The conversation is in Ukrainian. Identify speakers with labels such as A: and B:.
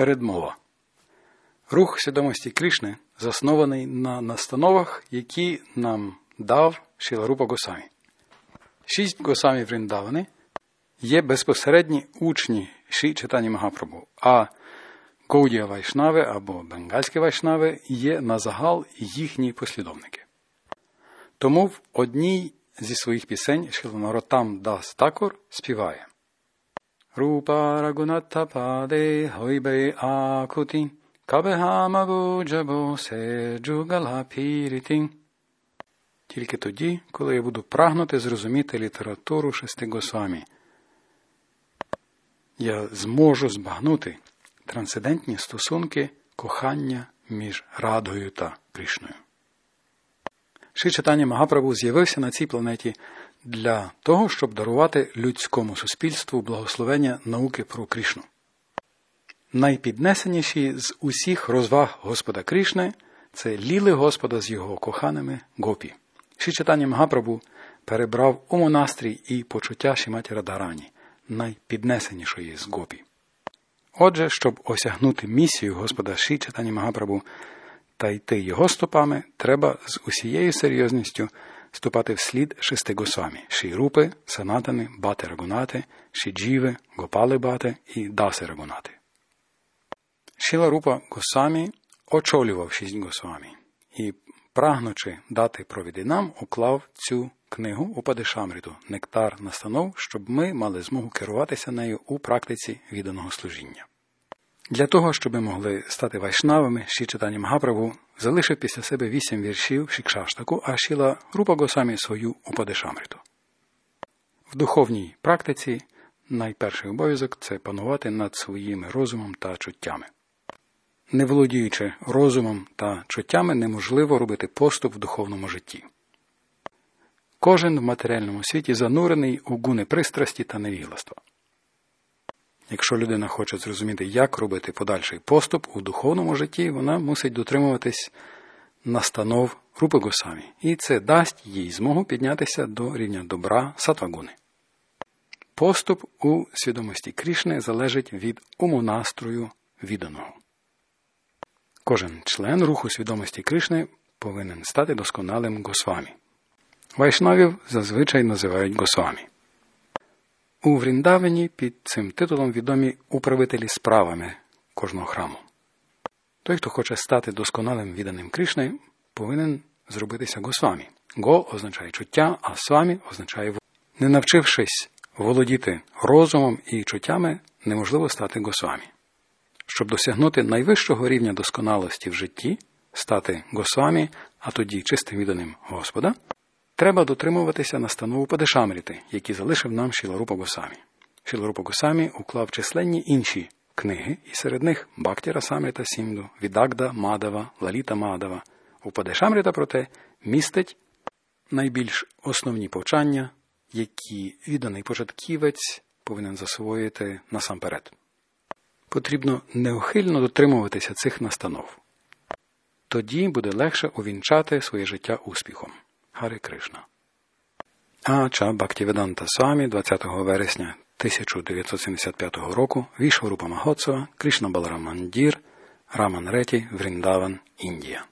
A: Передмова. Рух свідомості Кришни заснований на настановах, які нам дав Шіларупа Госамі. Шість Госамі Вріндавани є безпосередні учні Ші Читані Магапрабу, а Гоудія Вайшнави або Бенгальські Вайшнави є на загал їхні послідовники. Тому в одній зі своїх пісень Шіланаротам Дас Такор співає Рупа Рагунатта Паде Хойбе Акути Кабехамагу Джабо Седжугала Пірітін тільки тоді, коли я буду прагнути зрозуміти літературу шести Госвамі, я зможу збагнути трансцендентні стосунки кохання між Радгою та Кришною. Ши читання Магапрабу з'явився на цій планеті для того, щоб дарувати людському суспільству благословення науки про Кришну. Найпіднесеніші з усіх розваг Господа Кришни це ліли Господа з його коханими гопі. Ши читання Магапрабу перебрав у монастрій і почуття Шіматі Радарані, найпіднесенішої з гопі. Отже, щоб осягнути місію Господа Ші Магапрабу та йти його стопами, треба з усією серйозністю ступати вслід шести госвамі Ші-рупи, Санатани, Бати Рагунати, Ші-джіви, Гопали Бати і Даси Рагунати. Шіла Рупа Госамі очолював шість госвамі і, прагнучи дати провіди нам, уклав цю книгу у Падишамриту Нектар настанов, щоб ми мали змогу керуватися нею у практиці відданого служіння. Для того, щоб могли стати вайшнавами, ще читання Магаправу залишив після себе вісім віршів Шікшаштаку, а Шіла Рупа Госамі свою у Падишамриту. В духовній практиці найперший обов'язок це панувати над своїм розумом та чуттями. Не володіючи розумом та чуттями, неможливо робити поступ в духовному житті. Кожен в матеріальному світі занурений у гуни пристрасті та невігластва. Якщо людина хоче зрозуміти, як робити подальший поступ у духовному житті, вона мусить дотримуватись настанов Рупи Госамі, і це дасть їй змогу піднятися до рівня добра сатвагуни. Поступ у свідомості Крішни залежить від умонастрою відданого. Кожен член руху свідомості Кришни повинен стати досконалим Госвамі. Вайшнавів зазвичай називають Госвамі. У Вріндавені під цим титулом відомі управителі справами кожного храму. Той, хто хоче стати досконалим відданим Кришни, повинен зробитися Госвамі. Го означає чуття, а свамі означає не навчившись володіти розумом і чуттями, неможливо стати Госвамі. Щоб досягнути найвищого рівня досконалості в житті, стати Госвамі, а тоді чистим відданим Господа, треба дотримуватися настанову Падешамріти, які залишив нам Шіларупа Госамі. Шіларупа Госамі уклав численні інші книги, і серед них Бактіра Самріта Сімду, Відагда Мадава, Лаліта Мадава. У Падешамріта, проте, містить найбільш основні повчання, які відданий початківець повинен засвоїти насамперед. Потрібно неухильно дотримуватися цих настанов. Тоді буде легше увінчати своє життя успіхом. Гари Кришна. Ача Бхактіведанта Самі 20 вересня 1975 року Вішварупа Махоцова, Кришна Баларамандір, Раман Реті, Вріндаван, Індія.